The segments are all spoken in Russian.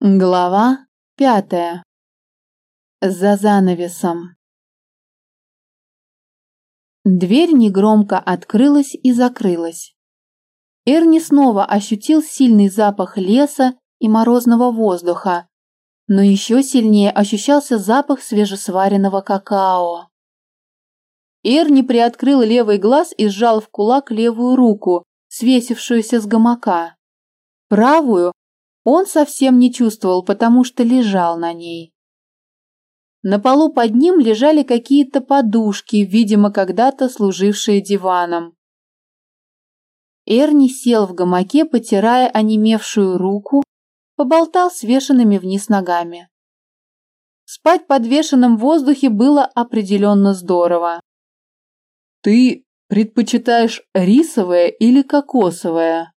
Глава пятая. За занавесом. Дверь негромко открылась и закрылась. Эрни снова ощутил сильный запах леса и морозного воздуха, но еще сильнее ощущался запах свежесваренного какао. Эрни приоткрыл левый глаз и сжал в кулак левую руку, свесившуюся с гамака. Правую он совсем не чувствовал, потому что лежал на ней. На полу под ним лежали какие-то подушки, видимо, когда-то служившие диваном. Эрни сел в гамаке, потирая онемевшую руку, поболтал свешенными вниз ногами. Спать в воздухе было определенно здорово. «Ты предпочитаешь рисовое или кокосовое?»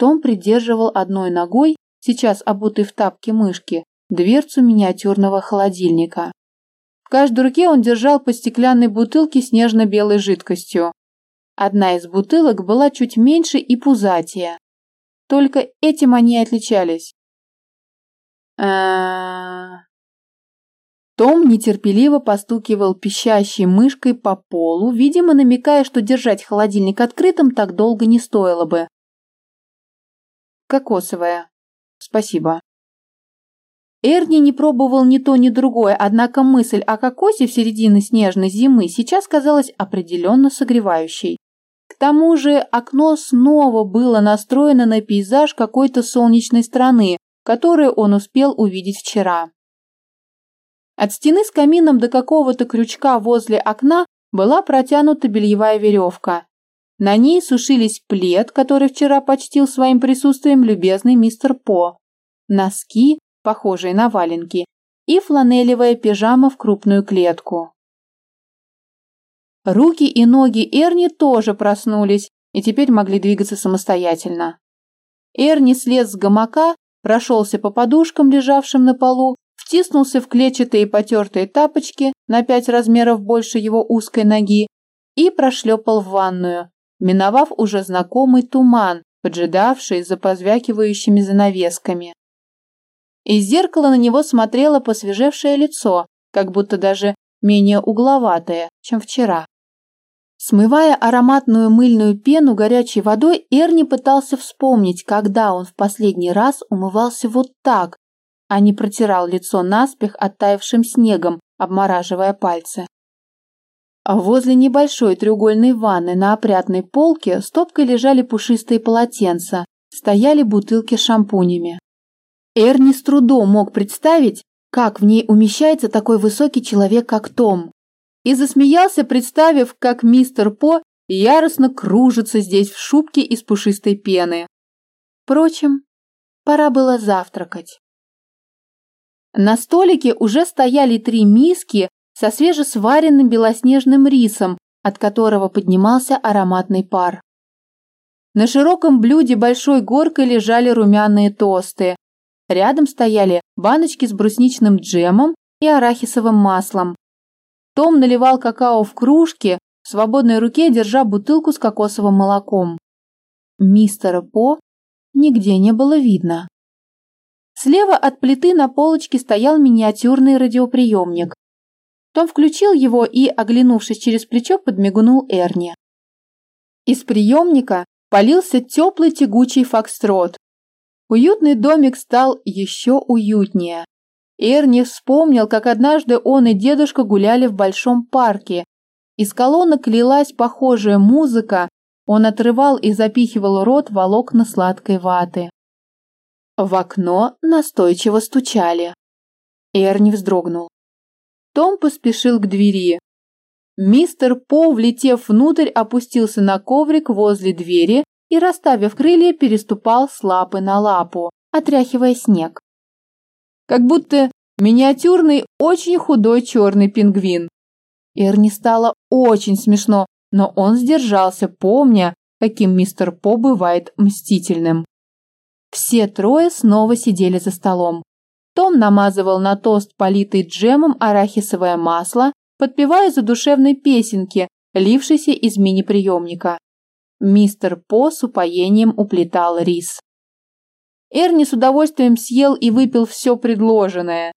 Том придерживал одной ногой, сейчас обутый в тапки мышки, дверцу миниатюрного холодильника. В каждой руке он держал по стеклянной бутылке с нежно-белой жидкостью. Одна из бутылок была чуть меньше и пузатее. Только этим они отличались. А Том нетерпеливо постукивал пищащей мышкой по полу, видимо, намекая, что держать холодильник открытым так долго не стоило бы. Кокосовая. Спасибо. Эрни не пробовал ни то, ни другое, однако мысль о кокосе в середине снежной зимы сейчас казалась определенно согревающей. К тому же окно снова было настроено на пейзаж какой-то солнечной страны, которую он успел увидеть вчера. От стены с камином до какого-то крючка возле окна была протянута бельевая веревка. На ней сушились плед, который вчера почтил своим присутствием любезный мистер По, носки, похожие на валенки, и фланелевая пижама в крупную клетку. Руки и ноги Эрни тоже проснулись и теперь могли двигаться самостоятельно. Эрни слез с гамака, прошелся по подушкам, лежавшим на полу, втиснулся в клетчатые потертые тапочки на пять размеров больше его узкой ноги и прошлепал в ванную, миновав уже знакомый туман, поджидавший за позвякивающими занавесками. Из зеркала на него смотрело посвежевшее лицо, как будто даже менее угловатое, чем вчера. Смывая ароматную мыльную пену горячей водой, Эрни пытался вспомнить, когда он в последний раз умывался вот так, а не протирал лицо наспех оттаившим снегом, обмораживая пальцы. А возле небольшой треугольной ванны на опрятной полке стопкой лежали пушистые полотенца, стояли бутылки с шампунями. Эрни с трудом мог представить, как в ней умещается такой высокий человек, как Том, и засмеялся, представив, как мистер По яростно кружится здесь в шубке из пушистой пены. Впрочем, пора было завтракать. На столике уже стояли три миски со свежесваренным белоснежным рисом, от которого поднимался ароматный пар. На широком блюде большой горкой лежали румяные тосты. Рядом стояли баночки с брусничным джемом и арахисовым маслом. Том наливал какао в кружке, в свободной руке держа бутылку с кокосовым молоком. Мистера По нигде не было видно. Слева от плиты на полочке стоял миниатюрный радиоприемник. Том включил его и, оглянувшись через плечо, подмигнул Эрни. Из приемника полился теплый тягучий фокстрот. Уютный домик стал еще уютнее. Эрни вспомнил, как однажды он и дедушка гуляли в большом парке. Из колонок лилась похожая музыка, он отрывал и запихивал рот волокна сладкой ваты. В окно настойчиво стучали. Эрни вздрогнул. Том поспешил к двери. Мистер По, влетев внутрь, опустился на коврик возле двери и, расставив крылья, переступал с лапы на лапу, отряхивая снег. Как будто миниатюрный, очень худой черный пингвин. Эрни стало очень смешно, но он сдержался, помня, каким мистер По бывает мстительным. Все трое снова сидели за столом. Том намазывал на тост политый джемом арахисовое масло, подпевая задушевной песенки, лившейся из мини-приемника. Мистер По с упоением уплетал рис. Эрни с удовольствием съел и выпил все предложенное.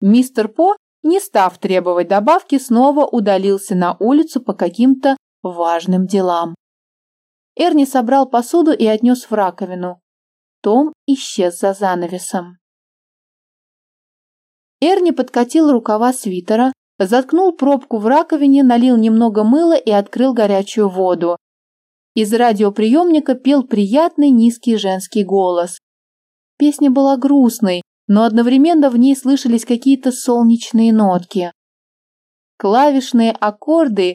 Мистер По, не став требовать добавки, снова удалился на улицу по каким-то важным делам. Эрни собрал посуду и отнес в раковину. Том исчез за занавесом. Эрни подкатил рукава свитера, заткнул пробку в раковине, налил немного мыла и открыл горячую воду. Из радиоприемника пел приятный низкий женский голос. Песня была грустной, но одновременно в ней слышались какие-то солнечные нотки. Клавишные аккорды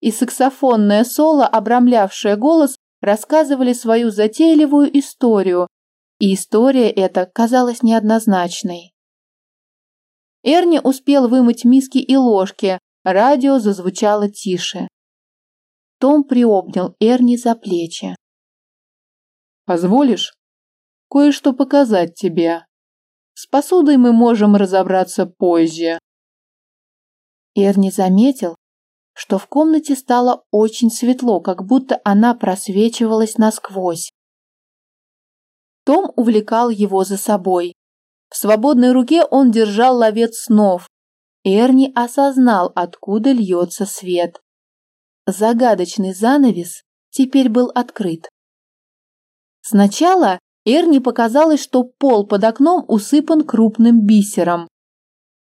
и саксофонное соло, обрамлявшее голос, рассказывали свою затейливую историю, и история эта казалась неоднозначной. Эрни успел вымыть миски и ложки, радио зазвучало тише. Том приобнял Эрни за плечи. «Позволишь кое-что показать тебе? С посудой мы можем разобраться позже». Эрни заметил, что в комнате стало очень светло, как будто она просвечивалась насквозь. Том увлекал его за собой. В свободной руке он держал ловец снов. Эрни осознал, откуда льется свет. Загадочный занавес теперь был открыт. Сначала Эрни показалось, что пол под окном усыпан крупным бисером.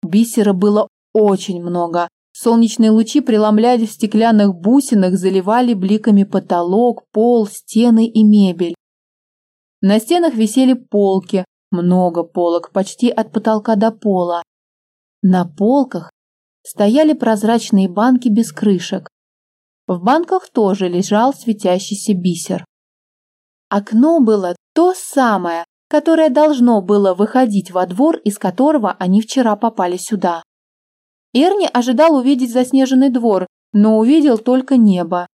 Бисера было очень много. Солнечные лучи преломляли в стеклянных бусинах, заливали бликами потолок, пол, стены и мебель. На стенах висели полки, много полок, почти от потолка до пола. На полках стояли прозрачные банки без крышек. В банках тоже лежал светящийся бисер. Окно было то самое, которое должно было выходить во двор, из которого они вчера попали сюда. Эрни ожидал увидеть заснеженный двор, но увидел только небо.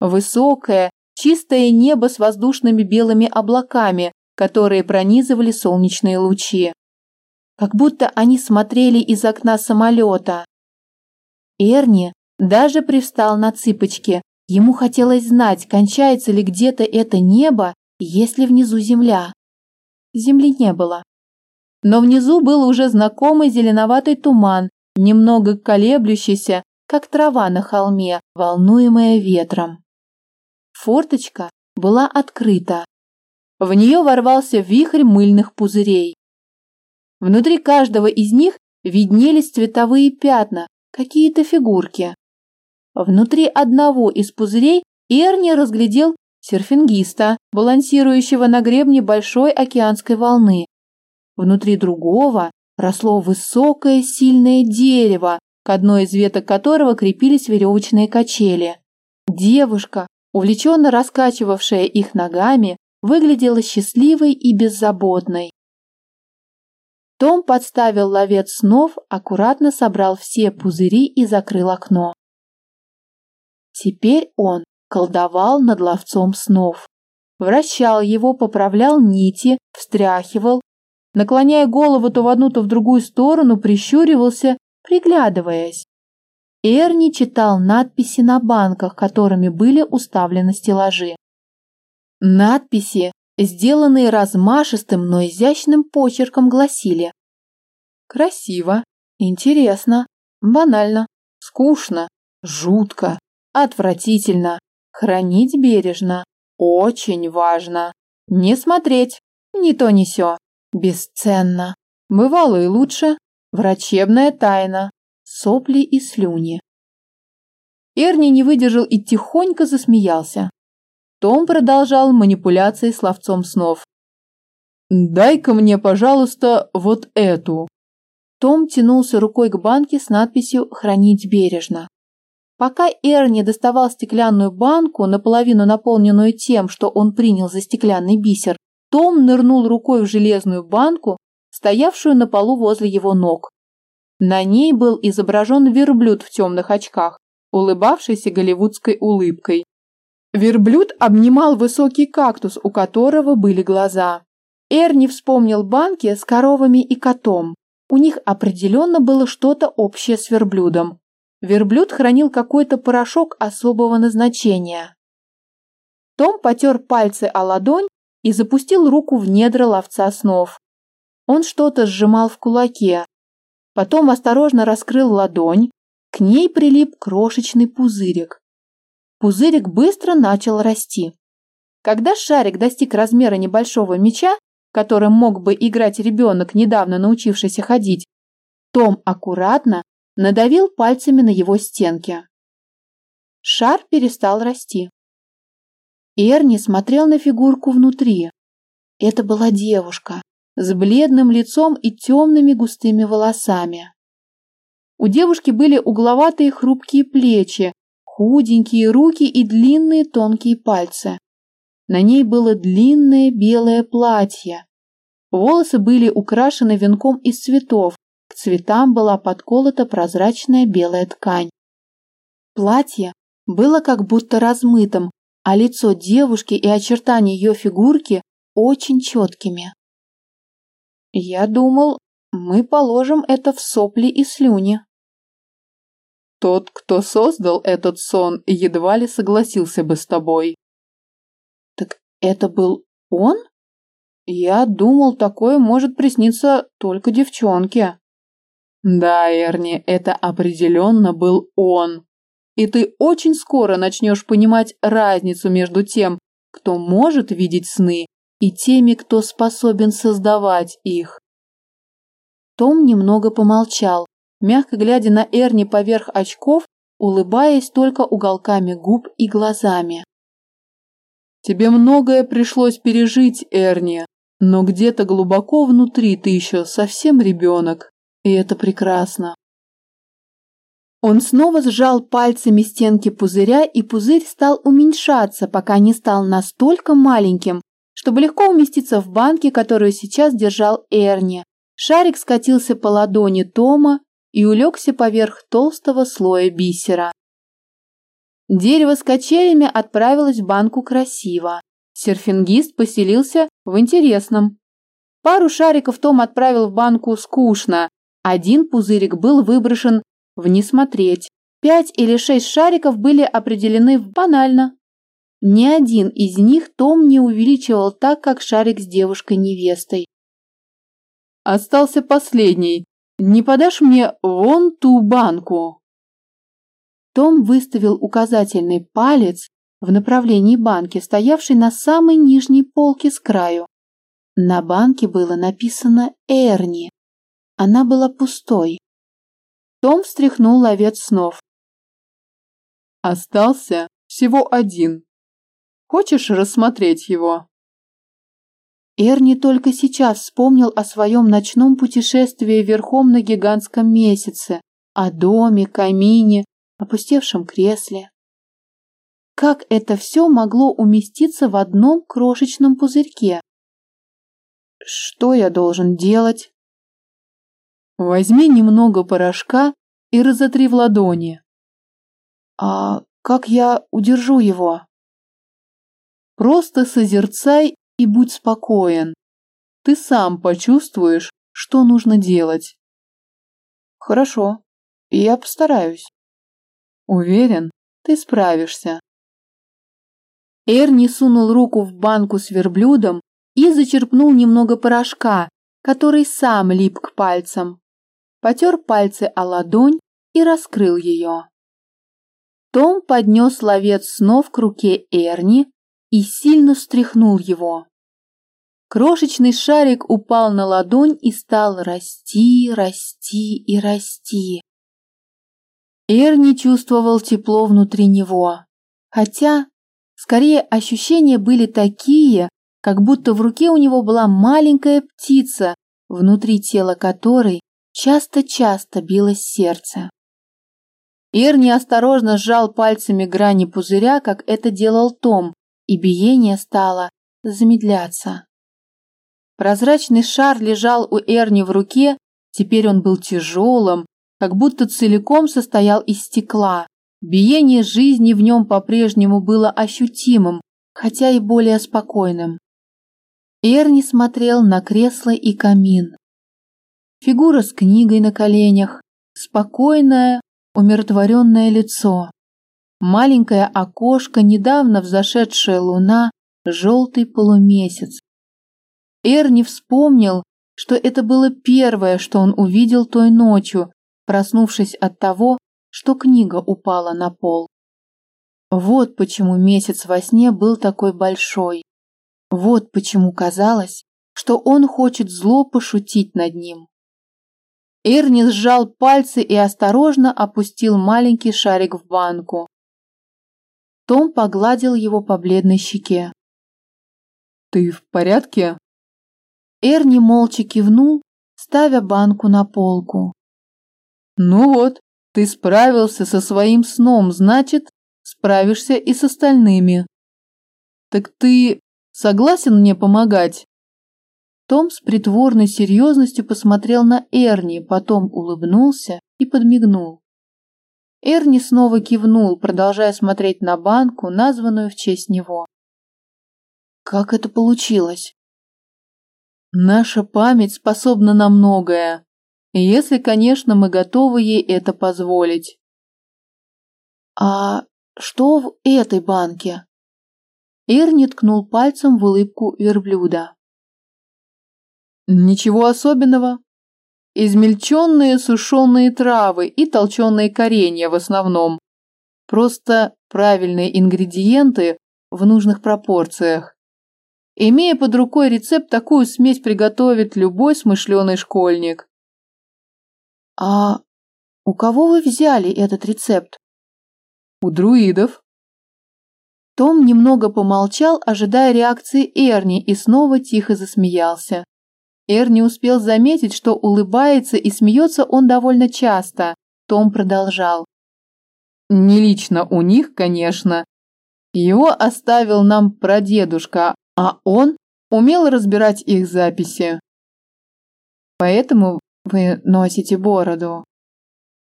Высокое, чистое небо с воздушными белыми облаками, которые пронизывали солнечные лучи. Как будто они смотрели из окна самолета. Эрни даже привстал на цыпочки. Ему хотелось знать, кончается ли где-то это небо, есть ли внизу земля. Земли не было. Но внизу был уже знакомый зеленоватый туман, немного колеблющийся, как трава на холме, волнуемая ветром. Форточка была открыта. В нее ворвался вихрь мыльных пузырей. Внутри каждого из них виднелись цветовые пятна, какие-то фигурки. Внутри одного из пузырей Эрни разглядел серфингиста, балансирующего на гребне большой океанской волны. Внутри другого росло высокое сильное дерево, к одной из веток которого крепились веревочные качели. Девушка, увлеченно раскачивавшая их ногами, выглядела счастливой и беззаботной. Том подставил ловец снов, аккуратно собрал все пузыри и закрыл окно. Теперь он колдовал над ловцом снов. Вращал его, поправлял нити, встряхивал, наклоняя голову то в одну, то в другую сторону, прищуривался, приглядываясь. Эрни читал надписи на банках, которыми были уставлены стеллажи. Надписи, сделанные размашистым, но изящным почерком, гласили «Красиво, интересно, банально, скучно, жутко, Отвратительно. Хранить бережно. Очень важно. Не смотреть. Ни то ни сё. Бесценно. Бывало и лучше. Врачебная тайна. Сопли и слюни. Эрни не выдержал и тихонько засмеялся. Том продолжал манипуляции с ловцом снов. «Дай-ка мне, пожалуйста, вот эту». Том тянулся рукой к банке с надписью «Хранить бережно». Пока Эрни доставал стеклянную банку, наполовину наполненную тем, что он принял за стеклянный бисер, том нырнул рукой в железную банку, стоявшую на полу возле его ног. На ней был изображен верблюд в темных очках, улыбавшийся голливудской улыбкой. Верблюд обнимал высокий кактус, у которого были глаза. Эрни вспомнил банки с коровами и котом. У них определенно было что-то общее с верблюдом. Верблюд хранил какой-то порошок особого назначения. Том потер пальцы о ладонь и запустил руку в недра ловца снов. Он что-то сжимал в кулаке. Потом осторожно раскрыл ладонь, к ней прилип крошечный пузырик. Пузырик быстро начал расти. Когда шарик достиг размера небольшого мяча, которым мог бы играть ребенок, недавно научившийся ходить, Том аккуратно надавил пальцами на его стенки. Шар перестал расти. Эрни смотрел на фигурку внутри. Это была девушка с бледным лицом и темными густыми волосами. У девушки были угловатые хрупкие плечи, худенькие руки и длинные тонкие пальцы. На ней было длинное белое платье. Волосы были украшены венком из цветов, к цветам была подколота прозрачная белая ткань. Платье было как будто размытым, а лицо девушки и очертания ее фигурки очень четкими. Я думал, мы положим это в сопли и слюни. Тот, кто создал этот сон, едва ли согласился бы с тобой. Так это был он? Я думал, такое может присниться только девчонке. Да, Эрни, это определенно был он. И ты очень скоро начнешь понимать разницу между тем, кто может видеть сны, и теми, кто способен создавать их. Том немного помолчал, мягко глядя на Эрни поверх очков, улыбаясь только уголками губ и глазами. Тебе многое пришлось пережить, Эрни, но где-то глубоко внутри ты еще совсем ребенок, и это прекрасно. Он снова сжал пальцами стенки пузыря, и пузырь стал уменьшаться, пока не стал настолько маленьким, чтобы легко уместиться в банке, которую сейчас держал Эрни. Шарик скатился по ладони Тома и улегся поверх толстого слоя бисера. Дерево с качелями отправилось в банку красиво. Серфингист поселился в интересном. Пару шариков Том отправил в банку скучно. Один пузырик был выброшен в «не смотреть». Пять или шесть шариков были определены банально. Ни один из них Том не увеличивал так, как шарик с девушкой-невестой. Остался последний. Не подашь мне вон ту банку? Том выставил указательный палец в направлении банки, стоявшей на самой нижней полке с краю. На банке было написано «Эрни». Она была пустой. Том встряхнул ловец снов. Остался всего один. Хочешь рассмотреть его? Эрни только сейчас вспомнил о своем ночном путешествии верхом на гигантском месяце, о доме, камине, опустевшем кресле. Как это все могло уместиться в одном крошечном пузырьке? Что я должен делать? Возьми немного порошка и разотри в ладони. А как я удержу его? Просто созерцай и будь спокоен. Ты сам почувствуешь, что нужно делать. Хорошо, я постараюсь. Уверен, ты справишься. Эрни сунул руку в банку с верблюдом и зачерпнул немного порошка, который сам лип к пальцам потер пальцы о ладонь и раскрыл ее. Том поднес ловец снов к руке Эрни и сильно встряхнул его. Крошечный шарик упал на ладонь и стал расти, расти и расти. Эрни чувствовал тепло внутри него, хотя, скорее, ощущения были такие, как будто в руке у него была маленькая птица, внутри тела которой Часто-часто билось сердце. Эрни осторожно сжал пальцами грани пузыря, как это делал Том, и биение стало замедляться. Прозрачный шар лежал у Эрни в руке, теперь он был тяжелым, как будто целиком состоял из стекла. Биение жизни в нем по-прежнему было ощутимым, хотя и более спокойным. Эрни смотрел на кресло и камин фигура с книгой на коленях, спокойное, умиротворенное лицо, маленькое окошко, недавно взошедшая луна, желтый полумесяц. Эрни вспомнил, что это было первое, что он увидел той ночью, проснувшись от того, что книга упала на пол. Вот почему месяц во сне был такой большой. Вот почему казалось, что он хочет зло пошутить над ним. Эрни сжал пальцы и осторожно опустил маленький шарик в банку. Том погладил его по бледной щеке. «Ты в порядке?» Эрни молча кивнул, ставя банку на полку. «Ну вот, ты справился со своим сном, значит, справишься и с остальными. Так ты согласен мне помогать?» Том с притворной серьезностью посмотрел на Эрни, потом улыбнулся и подмигнул. Эрни снова кивнул, продолжая смотреть на банку, названную в честь него. Как это получилось? Наша память способна на многое, если, конечно, мы готовы ей это позволить. А что в этой банке? Эрни ткнул пальцем в улыбку верблюда. Ничего особенного. Измельченные сушеные травы и толченые коренья в основном. Просто правильные ингредиенты в нужных пропорциях. Имея под рукой рецепт, такую смесь приготовит любой смышленый школьник. А у кого вы взяли этот рецепт? У друидов. Том немного помолчал, ожидая реакции Эрни, и снова тихо засмеялся. Эрни успел заметить, что улыбается и смеется он довольно часто. Том продолжал. Не лично у них, конечно. Его оставил нам прадедушка, а он умел разбирать их записи. Поэтому вы носите бороду.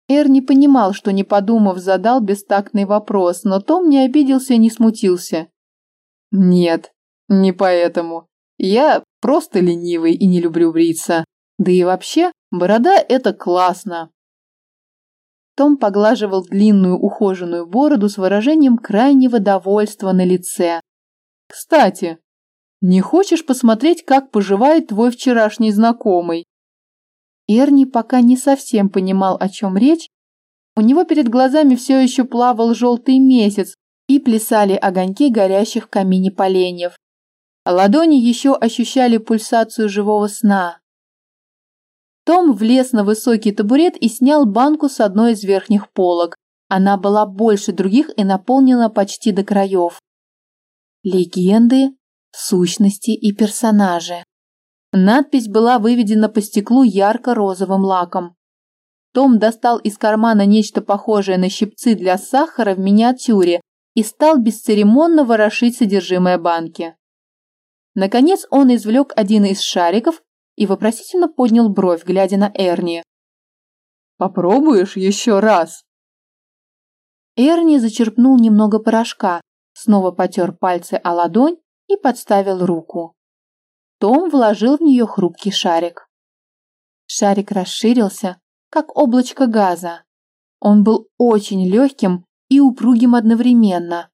Эрни понимал, что не подумав, задал бестактный вопрос, но Том не обиделся и не смутился. Нет, не поэтому. Я просто ленивый и не люблю бриться. Да и вообще, борода – это классно. Том поглаживал длинную ухоженную бороду с выражением крайнего довольства на лице. «Кстати, не хочешь посмотреть, как поживает твой вчерашний знакомый?» Эрни пока не совсем понимал, о чем речь. У него перед глазами все еще плавал желтый месяц и плясали огоньки горящих в камине поленьев. Ладони еще ощущали пульсацию живого сна. Том влез на высокий табурет и снял банку с одной из верхних полок. Она была больше других и наполнена почти до краев. Легенды, сущности и персонажи. Надпись была выведена по стеклу ярко-розовым лаком. Том достал из кармана нечто похожее на щипцы для сахара в миниатюре и стал бесцеремонно ворошить содержимое банки. Наконец он извлек один из шариков и вопросительно поднял бровь, глядя на Эрни. «Попробуешь еще раз?» Эрни зачерпнул немного порошка, снова потер пальцы о ладонь и подставил руку. Том вложил в нее хрупкий шарик. Шарик расширился, как облачко газа. Он был очень легким и упругим одновременно.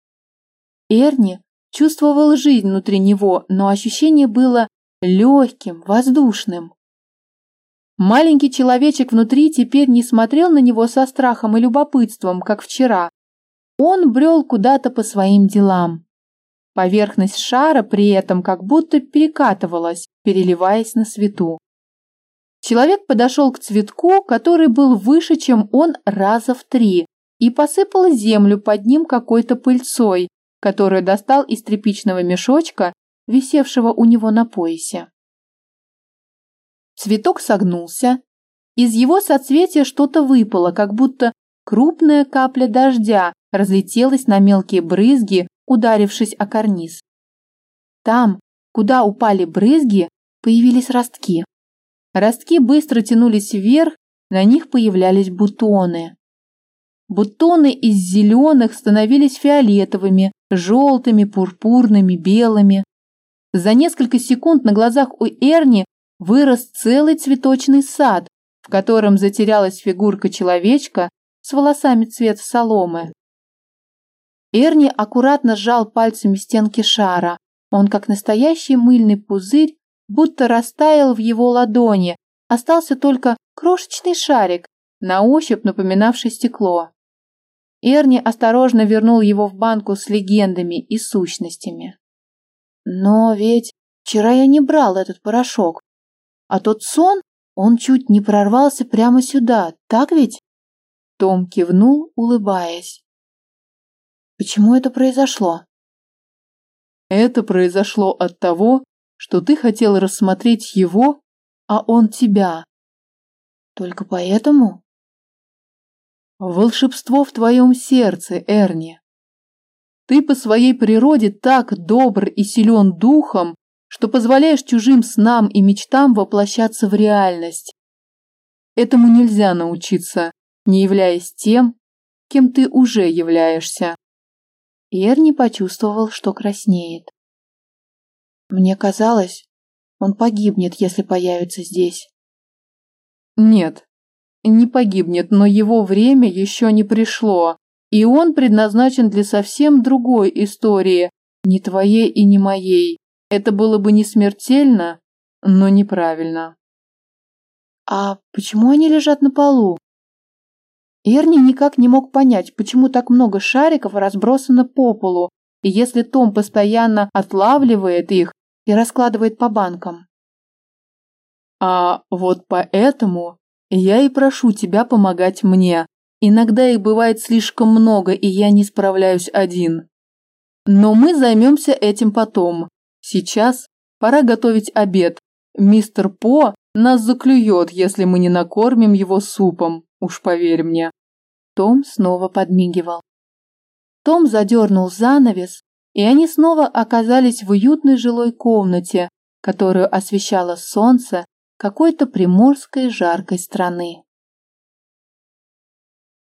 Эрни чувствовал жизнь внутри него, но ощущение было легким, воздушным. Маленький человечек внутри теперь не смотрел на него со страхом и любопытством, как вчера. Он брел куда-то по своим делам. Поверхность шара при этом как будто перекатывалась, переливаясь на свету. Человек подошел к цветку, который был выше, чем он раза в три, и посыпал землю под ним какой-то пыльцой, которую достал из тряпичного мешочка, висевшего у него на поясе. Цветок согнулся, из его соцветия что-то выпало, как будто крупная капля дождя разлетелась на мелкие брызги, ударившись о карниз. Там, куда упали брызги, появились ростки. Ростки быстро тянулись вверх, на них появлялись бутоны. Бутоны из зеленых становились фиолетовыми, желтыми, пурпурными, белыми. За несколько секунд на глазах у Эрни вырос целый цветочный сад, в котором затерялась фигурка человечка с волосами цвета соломы. Эрни аккуратно сжал пальцами стенки шара. Он, как настоящий мыльный пузырь, будто растаял в его ладони, остался только крошечный шарик, на ощупь напоминавший стекло. Эрни осторожно вернул его в банку с легендами и сущностями. Но ведь вчера я не брал этот порошок. А тот сон, он чуть не прорвался прямо сюда, так ведь? Том кивнул, улыбаясь. Почему это произошло? Это произошло от того, что ты хотел рассмотреть его, а он тебя. Только поэтому? Волшебство в твоем сердце, Эрни. Ты по своей природе так добр и силен духом, что позволяешь чужим снам и мечтам воплощаться в реальность. Этому нельзя научиться, не являясь тем, кем ты уже являешься. Эрни почувствовал, что краснеет. Мне казалось, он погибнет, если появится здесь. Нет, не погибнет, но его время еще не пришло, и он предназначен для совсем другой истории, не твоей и не моей. Это было бы не смертельно, но неправильно. А почему они лежат на полу? Эрни никак не мог понять, почему так много шариков разбросано по полу, и если Том постоянно отлавливает их и раскладывает по банкам. А вот поэтому я и прошу тебя помогать мне. Иногда их бывает слишком много, и я не справляюсь один. Но мы займемся этим потом. Сейчас пора готовить обед. Мистер По нас заклюет, если мы не накормим его супом, уж поверь мне. Том снова подмигивал. Том задернул занавес, и они снова оказались в уютной жилой комнате, которую освещало солнце какой-то приморской жаркой страны.